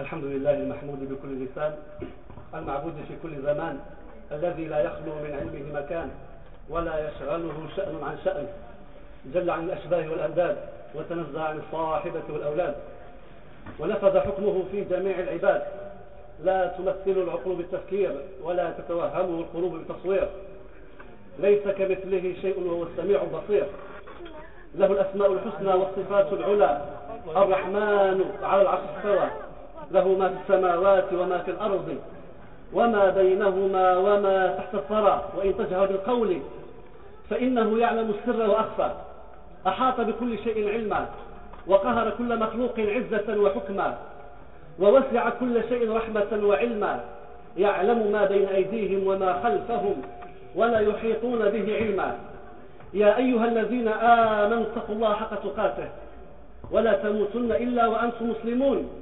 الحمد لله المحمود بكل لسان المعبود في كل زمان الذي لا يخلو من علمه مكان ولا يشغله شأن عن شأن. جل عن الأشباه والأنداد وتنزع عن الصاحبة والأولاد. ونفذ حكمه في جميع العباد. لا تمثل العقول بالتفكير ولا تتوهمه القلوب بالتصوير. ليس كمثله شيء وهو السميع البصير. له الأسماء الحسنى والصفات العلى. الرحمن على العرش استوى. له ما في السماوات وما في الأرض وما بينهما وما تحت الثرى وإن تجهر بالقول فإنه يعلم السر وأخفى. أحاط بكل شيء علما وقهر كل مخلوق عزة وحكما ووسع كل شيء رحمة وعلما. يعلم ما بين أيديهم وما خلفهم ولا يحيطون به علما. يا أيها الذين آمنوا اتقوا الله حق تقاته ولا تموتن إلا وأنتم مسلمون.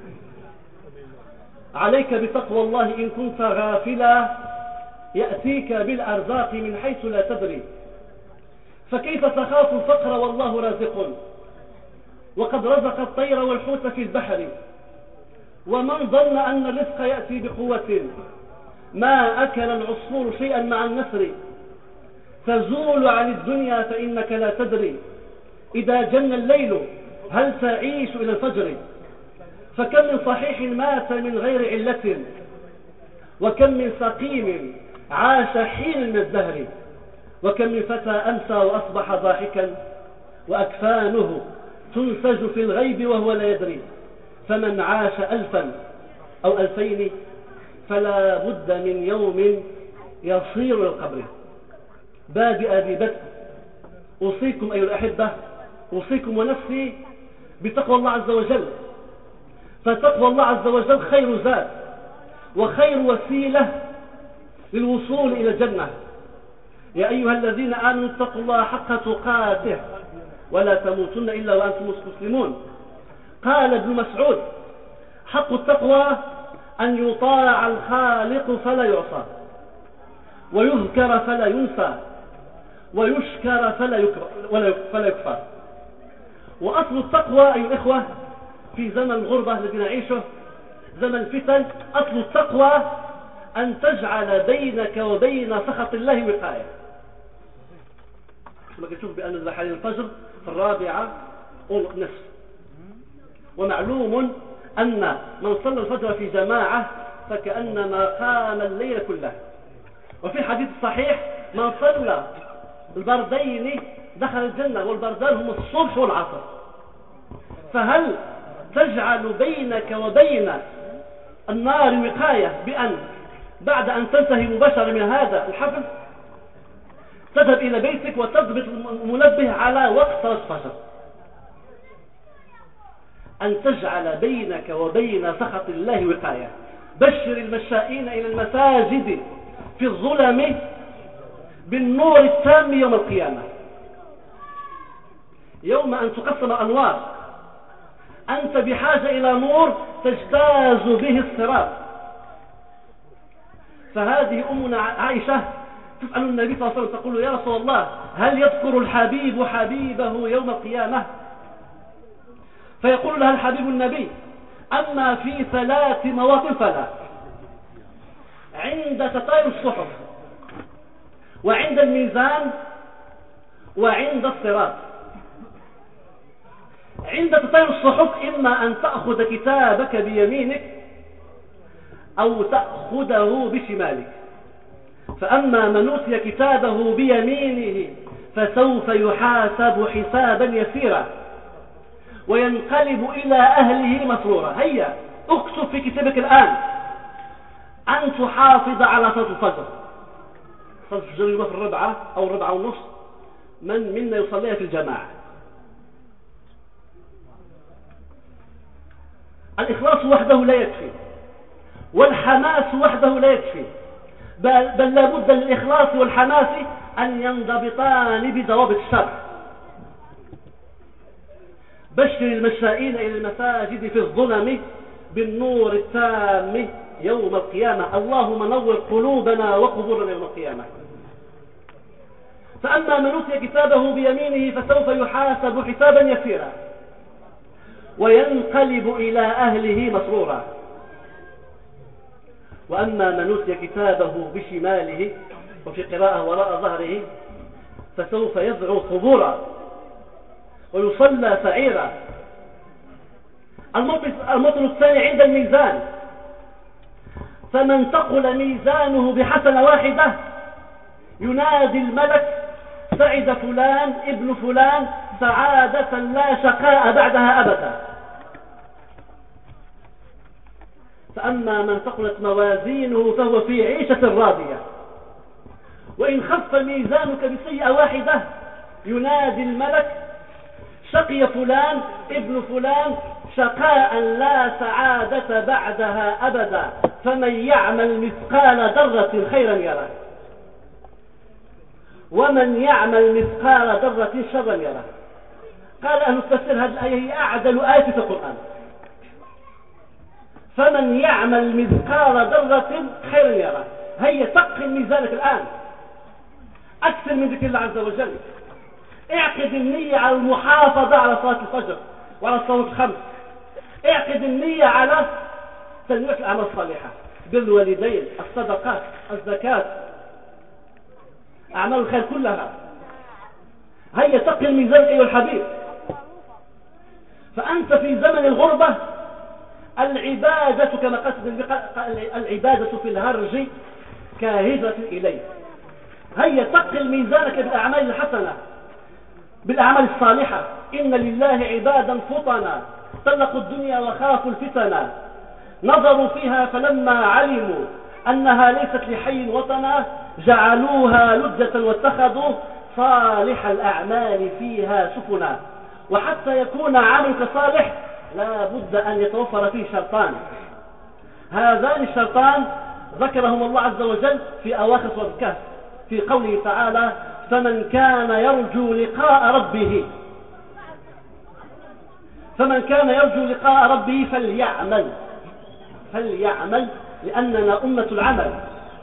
عليك بتقوى الله إن كنت غافلا يأتيك بالأرزاق من حيث لا تدري. فكيف تخاف الفقر والله رازق. وقد رزق الطير والحوت في البحر. ومن ظن أن الرزق يأتي بقوة. ما أكل العصفور شيئا مع النسر. تزول عن الدنيا فإنك لا تدري. إذا جن الليل هل تعيش إلى الفجر؟ فكم من صحيح مات من غير علة وكم من سقيم عاش حين من الدهر وكم من فتى أمسى وأصبح ضاحكا وأكفانه تنسج في الغيب وهو لا يدري فمن عاش ألفا أو ألفين فلا بد من يوم يصير القبر بادئ ببدء أوصيكم أيها الأحبة أوصيكم ونفسي بتقوى الله عز وجل. فتقوى الله عز وجل خير زاد وخير وسيلة للوصول إلى الجنة. يا أيها الذين آمنوا اتقوا الله حق تقاته ولا تموتن إلا وأنتم مسلمون. قال ابن مسعود حق التقوى أن يطاع الخالق فلا يعصى ويذكر فلا ينسى ويشكر فلا فلا يكفى وأصل التقوى أيها الإخوة في زمن الغربة الذي نعيشه زمن الفتن أصل التقوى أن تجعل بينك وبين سخط الله وقاية. كما تشوف بأن حاليا الفجر في الرابعة نصف ومعلوم أن من صلى الفجر في جماعة فكأنما قام الليل كله. وفي الحديث الصحيح من صلى البردين دخل الجنة والبردان هم الصبح والعصر. فهل تجعل بينك وبين النار وقاية بأن بعد أن تنتهي مباشرة من هذا الحفل تذهب إلى بيتك وتضبط المنبه على وقت الفجر. أن تجعل بينك وبين سخط الله وقاية. بشر المشائين إلى المساجد في الظلم بالنور التام يوم القيامة. يوم أن تقسم أنوار. أنت بحاجة إلى نور تجتاز به الصراط. فهذه أمنا عائشة تسأل النبي صلى الله عليه وسلم تقول يا رسول الله هل يذكر الحبيب حبيبه يوم القيامة؟ فيقول لها الحبيب النبي أما في ثلاث مواطن فلا. عند تطاير الصحف وعند الميزان وعند الصراط. عند الصحف إما أن تأخذ كتابك بيمينك أو تأخذه بشمالك. فأما من أوتي كتابه بيمينه فسوف يحاسب حسابا يسيرا وينقلب إلى أهله مسرورا. هيا اكتب في كتابك الآن. أن تحافظ على صلاة الفجر. صلاة الفجر في الربعة أو الربعة ونصف من منا يصليها في الجماعة. الإخلاص وحده لا يكفي والحماس وحده لا يكفي بل, بل لابد للإخلاص والحماس أن ينضبطان بضوابط الشرع. بشر المشائين إلى المساجد في الظلم بالنور التام يوم القيامة. اللهم نور قلوبنا وقبورنا يوم القيامة. فأما من أوتي كتابه بيمينه فسوف يحاسب حسابا يسيرا. وينقلب إلى أهله مسرورا. وأما من أوتي كتابه بشماله وفي قراءة وراء ظهره فسوف يدعو ثبورا ويصلى سعيرا. المطل الثاني عند الميزان. فمن تقل ميزانه بحسنة واحدة ينادي الملك سعد فلان ابن فلان سعادة لا شقاء بعدها أبدا. فأما من ثقلت موازينه فهو في عيشة راضية. وإن خف ميزانك بسيئة واحدة ينادي الملك شقي فلان ابن فلان شقاء لا سعادة بعدها أبدا. فمن يعمل مثقال ذرة خيرا يره. ومن يعمل مثقال ذرة شرا يره. قال أهل التفسير هذه الآية هي أعدل آية في القرآن. فمن يعمل مثقال ذرة خيرا يره هيا تقل ميزانك الآن. أكثر من ذكر الله عز وجل. اعقد النية على المحافظة على صلاة الفجر وعلى الصلاة الخمس. اعقد النية على تنمية الأعمال الصالحة. بالوالدين الصدقات الزكاة. أعمال الخير كلها. هيا تقي الميزان أيها الحبيب. فأنت في زمن الغربة العبادة كما قصد العبادة في الهرج كهجرة إليه هيا تقل ميزانك بالأعمال الحسنة بالأعمال الصالحة. إن لله عبادا فطنا طلقوا الدنيا وخافوا الفتنة نظروا فيها فلما علموا أنها ليست لحي وطنا جعلوها لجة واتخذوا صالح الأعمال فيها سفنا. وحتى يكون عملك صالح لا بد أن يتوفر فيه شرطان. هذان الشرطان ذكرهم الله عز وجل في أواخر سورة الكهف في قوله تعالى فمن كان يرجو لقاء ربه فمن كان يرجو لقاء ربه فليعمل فليعمل لأننا أمة العمل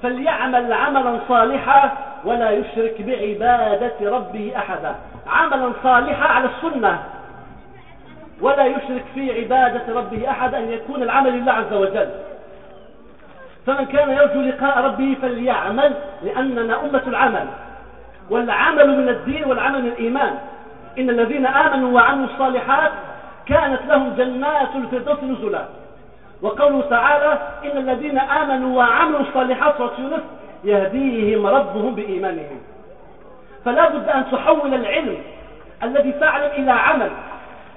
فليعمل عملا صالحا ولا يشرك بعبادة ربه أحدا. عملا صالحا على السنة. ولا يشرك في عبادة ربه أحد أن يكون العمل لله عز وجل. فمن كان يرجو لقاء ربه فليعمل لأننا أمة العمل. والعمل من الدين والعمل من الإيمان. إن الذين آمنوا وعملوا الصالحات كانت لهم جنات الفردوس نزلا. وقوله تعالى إن الذين آمنوا وعملوا الصالحات يهديهم ربهم بإيمانهم. فلا بد أن تحول العلم الذي تعلم إلى عمل.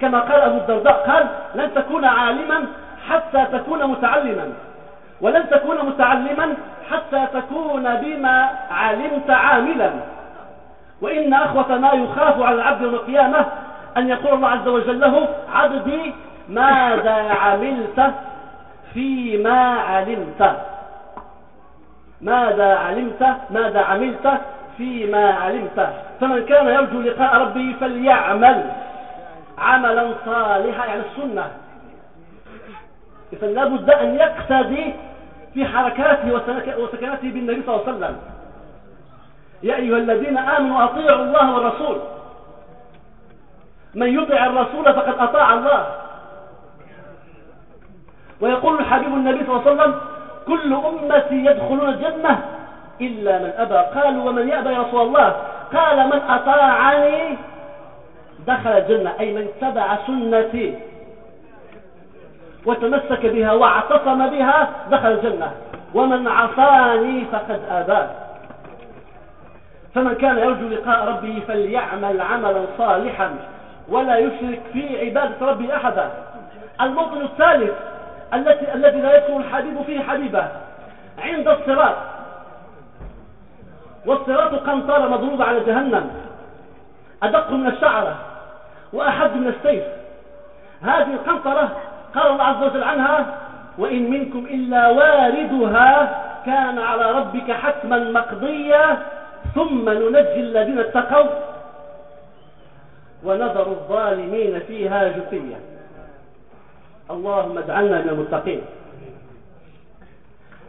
كما قال أبو الدرداء قال لن تكون عالما حتى تكون متعلما ولن تكون متعلما حتى تكون بما علمت عاملا. وإن أخوة ما يخاف على العبد يوم القيامة أن يقول الله عز وجل له عبدي ماذا عملت فيما علمت؟ ماذا علمت؟ ماذا عملت؟ فيما علمت. فمن كان يرجو لقاء ربه فليعمل عملا صالحا يعني السنة. إذن لابد أن يقتدي في حركاته وسكناته بالنبي صلى الله عليه وسلم. يا أيها الذين آمنوا أطيعوا الله والرسول. من يطع الرسول فقد أطاع الله. ويقول الحبيب النبي صلى الله عليه وسلم كل أمتي يدخلون الجنة إلا من أبى. قالوا ومن يأبى يا رسول الله؟ قال من أطاعني دخل الجنة أي من اتبع سنتي وتمسك بها واعتصم بها دخل الجنة. ومن عصاني فقد أبى. فمن كان يرجو لقاء ربه فليعمل عملا صالحا ولا يشرك في عبادة ربه أحدا. الموطن الثالث التي الذي لا يدخل الحبيب فيه حبيبه عند الصراط. والصراط قنطرة مضروبة على جهنم. أدق من الشعرة وأحد من السيف. هذه القنطرة قال الله عز وجل عنها وإن منكم إلا واردها كان على ربك حتما مقضيا ثم ننجي الذين اتقوا ونذر الظالمين فيها جثيا اللهم اجعلنا من المتقين.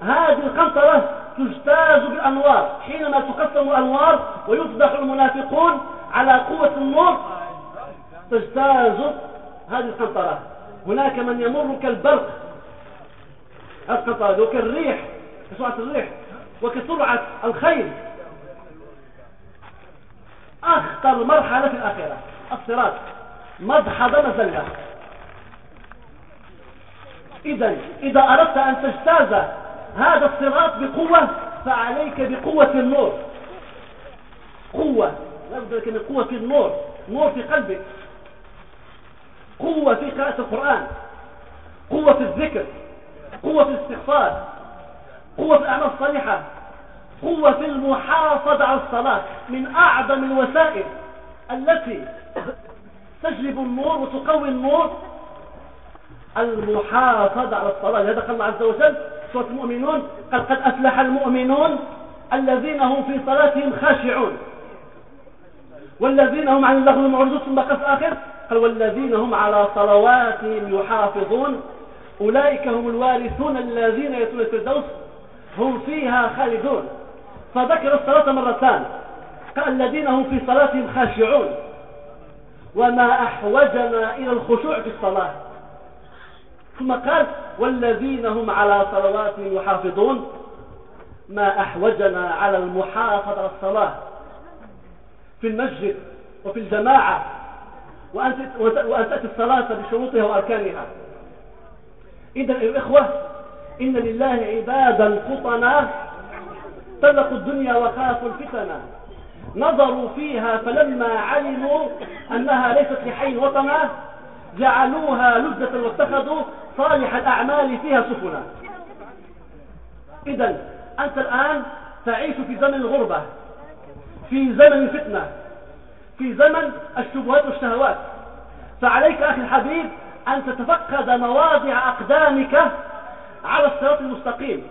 هذه القنطرة تجتاز بالأنوار. حينما تقسم الأنوار ويفضح المنافقون على قوة النور تجتاز هذه القنطرة هناك من يمر كالبرق. القنطرة وكالريح كسرعة الريح وكسرعة الخيل. أخطر مرحلة في الآخرة. الصراط. مدحض مزلة. إذا إذا أردت أن تجتاز هذا الصراط بقوة فعليك بقوة النور. قوة لابد من قوة النور نور في قلبك. قوة في قراءة القرآن. قوة في الذكر. قوة في الاستغفار. قوة في الأعمال الصالحة. قوة في المحافظة على الصلاة من أعظم الوسائل التي تجلب النور وتقوي النور المحافظة على الصلاة. لهذا قال الله عز وجل سورة المؤمنون قال قد أفلح المؤمنون الذين هم في صلاتهم خاشعون. والذين هم عن اللغو معرضون ثم في آخر قال والذين هم على صلواتهم يحافظون. أولئك هم الوارثون الذين يتون الفردوس هم فيها خالدون. فذكر الصلاة مرتان قال الذين هم في صلاتهم خاشعون. وما أحوجنا إلى الخشوع في الصلاة. ثم قال والذين هم على صلواتهم يحافظون ما أحوجنا على المحافظة على الصلاة في المسجد وفي الجماعة وأن تأتي الصلاة بشروطها وأركانها. إذا الإخوة إن لله عبادا فطنا طلقوا الدنيا وخافوا الفتنة نظروا فيها فلما علموا أنها ليست لحي وطنا جعلوها لذة واتخذوا صالح الأعمال فيها سفنا إذا أنت الآن تعيش في زمن الغربة في زمن الفتنة في زمن الشبهات والشهوات. فعليك أخي الحبيب أن تتفقد مواضع أقدامك على الصراط المستقيم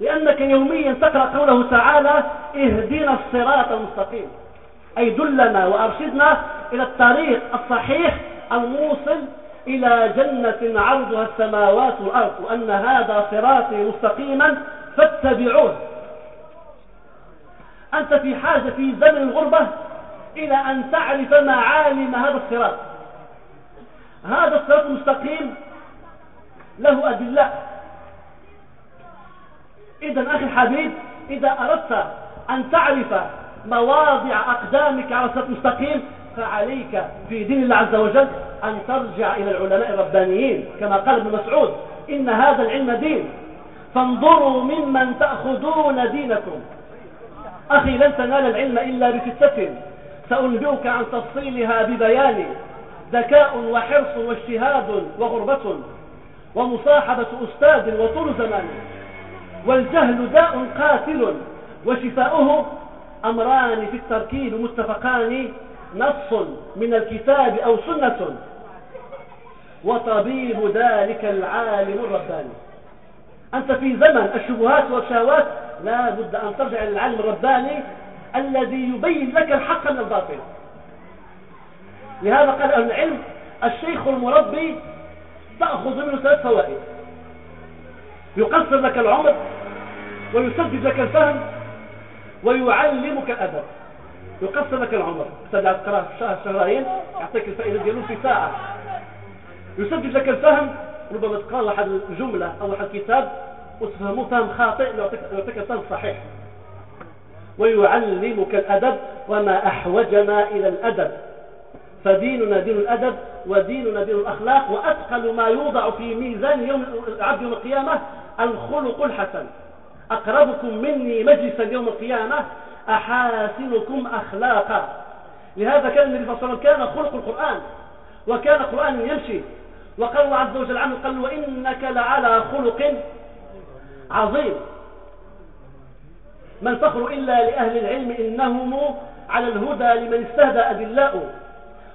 لأنك يوميا تقرأ قوله تعالى اهدنا الصراط المستقيم أي دلنا وأرشدنا إلى الطريق الصحيح الموصل إلى جنة عرضها السماوات والأرض وأن هذا صراطي مستقيما فاتبعوه. أنت في حاجة في زمن الغربة إلى أن تعرف معالم هذا الصراط. هذا الصراط المستقيم له أدلة. إذا أخي الحبيب إذا أردت أن تعرف مواضع أقدامك على الصراط المستقيم فعليك في دين الله عز وجل أن ترجع إلى العلماء الربانيين كما قال ابن مسعود إن هذا العلم دين. فانظروا ممن تأخذون دينكم. أخي لن تنال العلم إلا بستة سأنبئك عن تفصيلها ببيان. ذكاء وحرص واجتهاد وغربة ومصاحبة أستاذ وطول زمان. والجهل داء قاتل وشفاؤه أمران في التركيب متفقان نص من الكتاب أو سنة. وطبيب ذلك العالم الرباني. أنت في زمن الشبهات والشهوات لا بد أن ترجع للعالم الرباني الذي يبين لك الحق من الباطل. لهذا قال أهل العلم الشيخ المربي تأخذ منه ثلاث فوائد. يقصر لك العمر ويسدد لك الفهم ويعلمك الأدب. يقصر لك العمر. تبدأ تقرأ في شهر شهرين يعطيك الفائدة ديالو في ساعة. يسدد لك الفهم ربما تقرأ واحد الجملة أو واحد الكتاب وتفهمه فهم خاطئ يعطيك الفهم الصحيح. ويعلمك الأدب وما أحوجنا إلى الأدب. فديننا دين الأدب وديننا دين الأخلاق وأثقل ما يوضع في ميزان يوم العبد يوم القيامة الخلق الحسن. أقربكم مني مجلسا يوم القيامة أحاسنكم أخلاقا. لهذا كان النبي صلى الله عليه وسلم كان خلق القرآن وكان قرآن يمشي. وقال الله عز وجل عنه قال وإنك لعلى خلق عظيم. من فخر إلا لأهل العلم إنهم على الهدى لمن استهدى أدلاؤه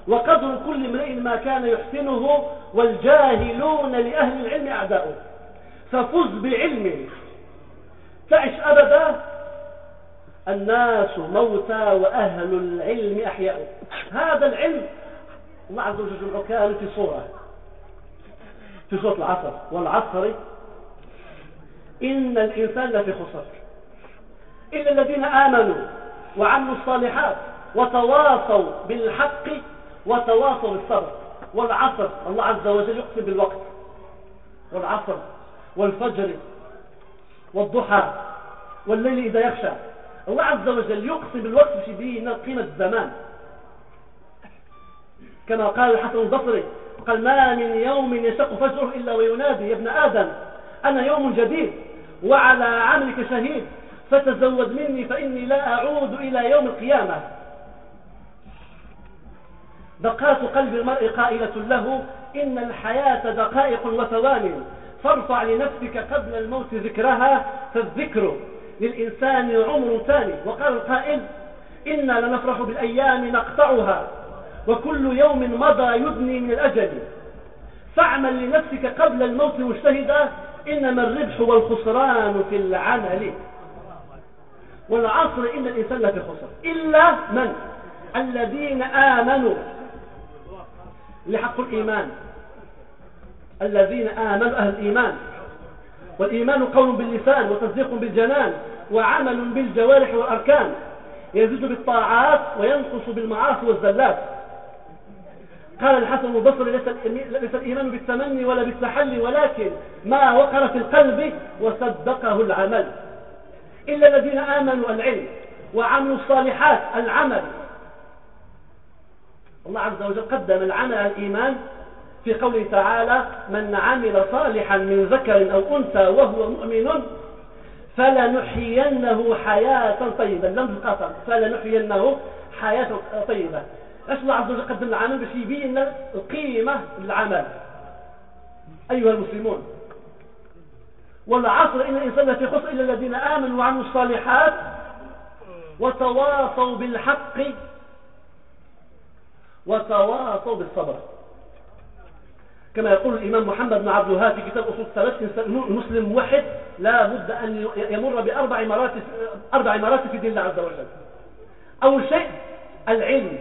وقدر كل امرئ ما كان يحسنه والجاهلون لأهل العلم أعداؤه تفز بعلمه تعش أبدا الناس موتى وأهل العلم أحياء. هذا العلم الله عز وجل كان في صورة في صورة العصر والعصر. إن الإنسان لفي خسر. إلا الذين آمنوا وعملوا الصالحات وتواصوا بالحق وتواصوا بالصبر. والعصر الله عز وجل يقسم بالوقت. والعصر والفجر والضحى والليل إذا يخشى. الله عز وجل يقسم بالوقت في قيمة الزمان. كما قال الحسن البصري قال ما من يوم يشق فجره إلا وينادي يا ابن آدم أنا يوم جديد وعلى عملك شهيد فتزود مني فإني لا أعود إلى يوم القيامة. دقات قلب المرء قائلة له إن الحياة دقائق وثوان فارفع لنفسك قبل الموت ذكرها فالذكر للإنسان عمر ثاني وقال القائل إنا لنفرح بالأيام نقطعها وكل يوم مضى يدني من الأجل. فاعمل لنفسك قبل الموت مجتهدا إنما الربح والخسران في العمل. والعصر إن الإنسان لفي خسر. إلا من؟ الذين آمنوا. لحق الإيمان. الذين آمنوا أهل الإيمان. والإيمان قول باللسان وتصديق بالجنان وعمل بالجوارح والأركان. يزيد بالطاعات وينقص بالمعاصي والزلات. قال الحسن البصري ليس الإيمان بالتمني ولا بالتحلي ولكن ما وقر في القلب وصدقه العمل. إلا الذين آمنوا العلم وعملوا الصالحات العمل. الله عز وجل قدم العمل على الإيمان في قوله تعالى من عمل صالحا من ذكر أو أنثى وهو مؤمن فلنحيينه حياة طيبة. لم القسم فلنحيينه حياة طيبة. إيش الله عز وجل قدم العمل؟ باش يبين لنا القيمة للعمل. أيها المسلمون والعصر إن الإنسان في خسر إلا الذين آمنوا وعملوا الصالحات وتواصوا بالحق وتواصوا بالصبر. كما يقول الإمام محمد بن عبد الوهاب في كتاب أصول الثلاث المسلم موحد لا بد أن يمر بأربع مراتب أربع مراتب في دين الله عز وجل. أول شيء العلم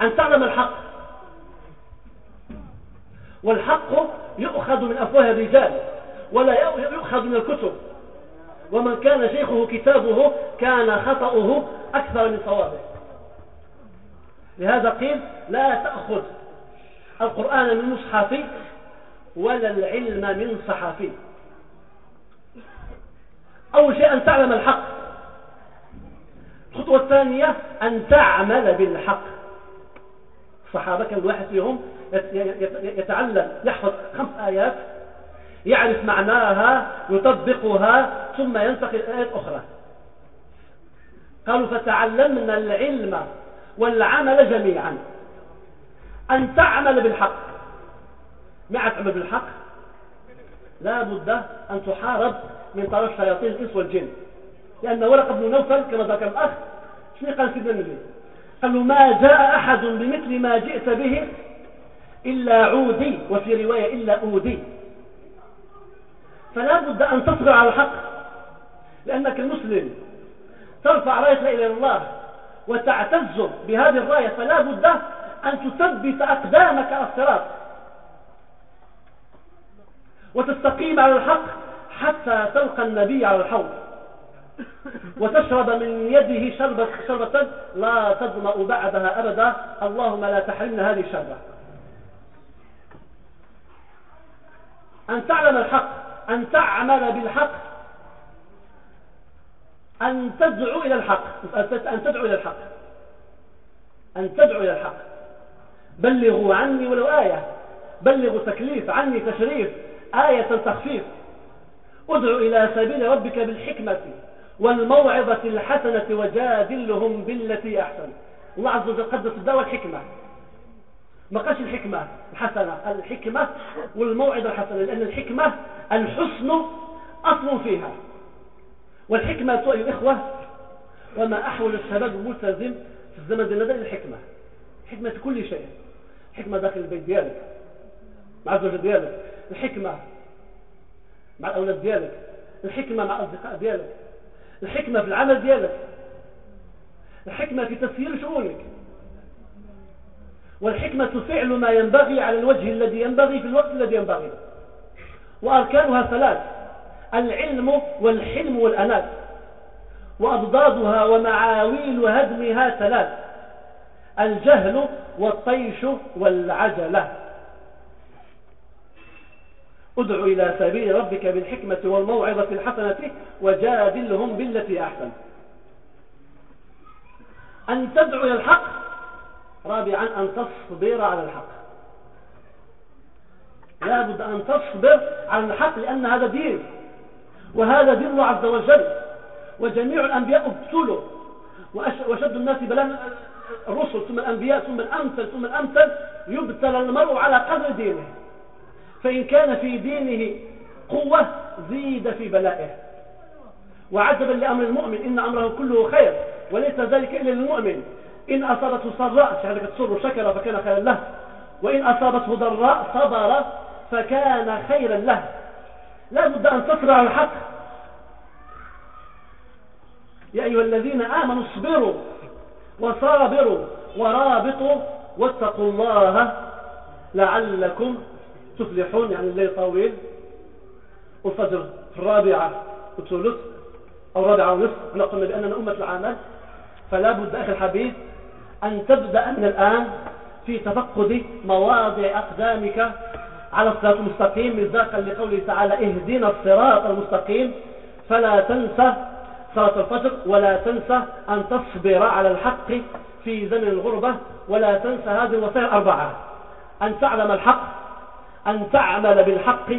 أن تعلم الحق. والحق يؤخذ من أفواه الرجال ولا يؤخذ من الكتب. ومن كان شيخه كتابه كان خطأه أكثر من صوابه. لهذا قيل لا تأخذ القرآن من مصحفي ولا العلم من صحفي أول شيء أن تعلم الحق. الخطوة الثانية أن تعمل بالحق. الصحابة كان الواحد فيهم يتعلم يحفظ خمس آيات يعرف معناها يطبقها ثم ينتقل إلى آيات أخرى. قالوا فتعلمنا العلم والعمل جميعا. أن تعمل بالحق. مع تعمل بالحق لا بد أن تحارب من طرف شياطين الإنس والجن. لأن ورق بن نوفل كما ذكر الأخ شنو قال سيدنا النبي قال له ما جاء أحد بمثل ما جئت به إلا عودي وفي رواية إلا أودي. فلا بد أن تصبر على الحق لأنك المسلم ترفع إله إلا الله وتعتز بهذه الراية فلا بد أن تثبت أقدامك على الصراط. وتستقيم على الحق حتى تلقى النبي على الحوض. وتشرب من يده شربة, شربة لا تظمأ بعدها أبدا. اللهم لا تحرمنا هذه الشربة. أن تعلم الحق أن تعمل بالحق أن تدعو إلى الحق أن تدعو إلى الحق أن تدعو إلى الحق. بلغوا عني ولو آية. بلغوا تكليف عني تشريف آية تخفيف. ادعو إلى سبيل ربك بالحكمة والموعظة الحسنة وجادلهم بالتي أحسن. الله عز وجل قدس الدعوة الحكمة ما قالش الحكمة الحسنة الحكمة والموعظة الحسنة لأن الحكمة الحسن أصل فيها. والحكمة أيها الإخوة وما أحول الشباب الملتزم في الزمن الندى الحكمة. حكمة كل شيء. حكمة داخل البيت ديالك. مع الزوجة ديالك. الحكمة مع الأولاد ديالك. الحكمة مع الأصدقاء ديالك. الحكمة في العمل ديالك. الحكمة في تسيير شؤونك. والحكمة فعل ما ينبغي على الوجه الذي ينبغي في الوقت الذي ينبغي. وأركانها ثلاث العلم والحلم والأنات وأضدادها ومعاويل هدمها ثلاث الجهل والطيش والعجلة. ادع إلى سبيل ربك بالحكمة والموعظة الحسنة وجادلهم بالتي أحسن. أن تدعو إلى الحق رابعا أن تصبر على الحق. لا بد أن تصبر على الحق لأن هذا دين وهذا دين الله عز وجل وجميع الأنبياء ابتلوا وشد الناس بلاء الرسل ثم الأنبياء ثم الأمثل ثم الأمثل يبتلى المرء على قدر دينه. فإن كان في دينه قوة زيد في بلائه. وعجبا لأمر المؤمن إن أمره كله خير وليس ذلك إلا للمؤمن. إن أصابته سراء شهدك تسر شكر فكان خيرا له. وإن أصابته ضراء صبر فكان خيرا له. لا بد أن تصبر على الحق. يا أيها الذين آمنوا اصبروا. وصابروا ورابطوا واتقوا الله لعلكم تفلحون. يعني الليل طويل والفجر في الرابعة وثلث أو الرابعة ونصف إحنا قلنا بأننا أمة العمل فلا بد أخي الحبيب أن تبدأ من الآن في تفقد مواضع أقدامك على الصراط المستقيم مصداقا لقوله تعالى اهدنا الصراط المستقيم. فلا تنسى صلاة الفجر ولا تنسى أن تصبر على الحق في زمن الغربة ولا تنسى هذه الوصايا الأربعة أن تعلم الحق أن تعمل بالحق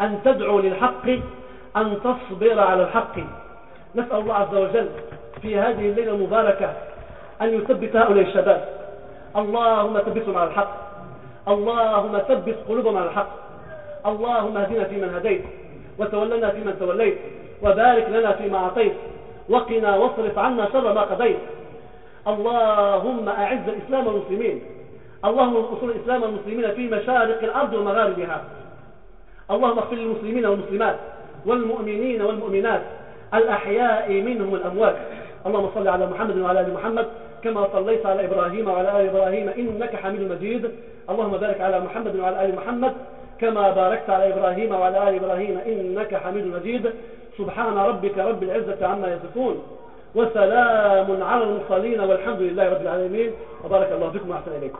أن تدعو للحق أن تصبر على الحق. نسأل الله عز وجل في هذه الليلة المباركة أن يثبت هؤلاء الشباب. اللهم ثبتهم على الحق. اللهم ثبت قلوبهم على الحق. اللهم اهدنا فيمن هديت وتولنا فيمن توليت. وبارك لنا فيما أعطيت. وقنا واصرف عنا شر ما قضيت. اللهم أعز الإسلام والمسلمين. اللهم انصر الإسلام والمسلمين في مشارق الأرض ومغاربها. اللهم اغفر للمسلمين والمسلمات والمؤمنين والمؤمنات. الأحياء منهم الأموات اللهم صل على محمد وعلى آل محمد كما صليت على إبراهيم وعلى آل إبراهيم إنك حميد مجيد. اللهم بارك على محمد وعلى آل محمد كما باركت على إبراهيم وعلى آل إبراهيم إنك حميد مجيد. سبحان ربك رب العزة عما يصفون وسلام على المرسلين والحمد لله رب العالمين وبارك الله بكم وأحسن إليكم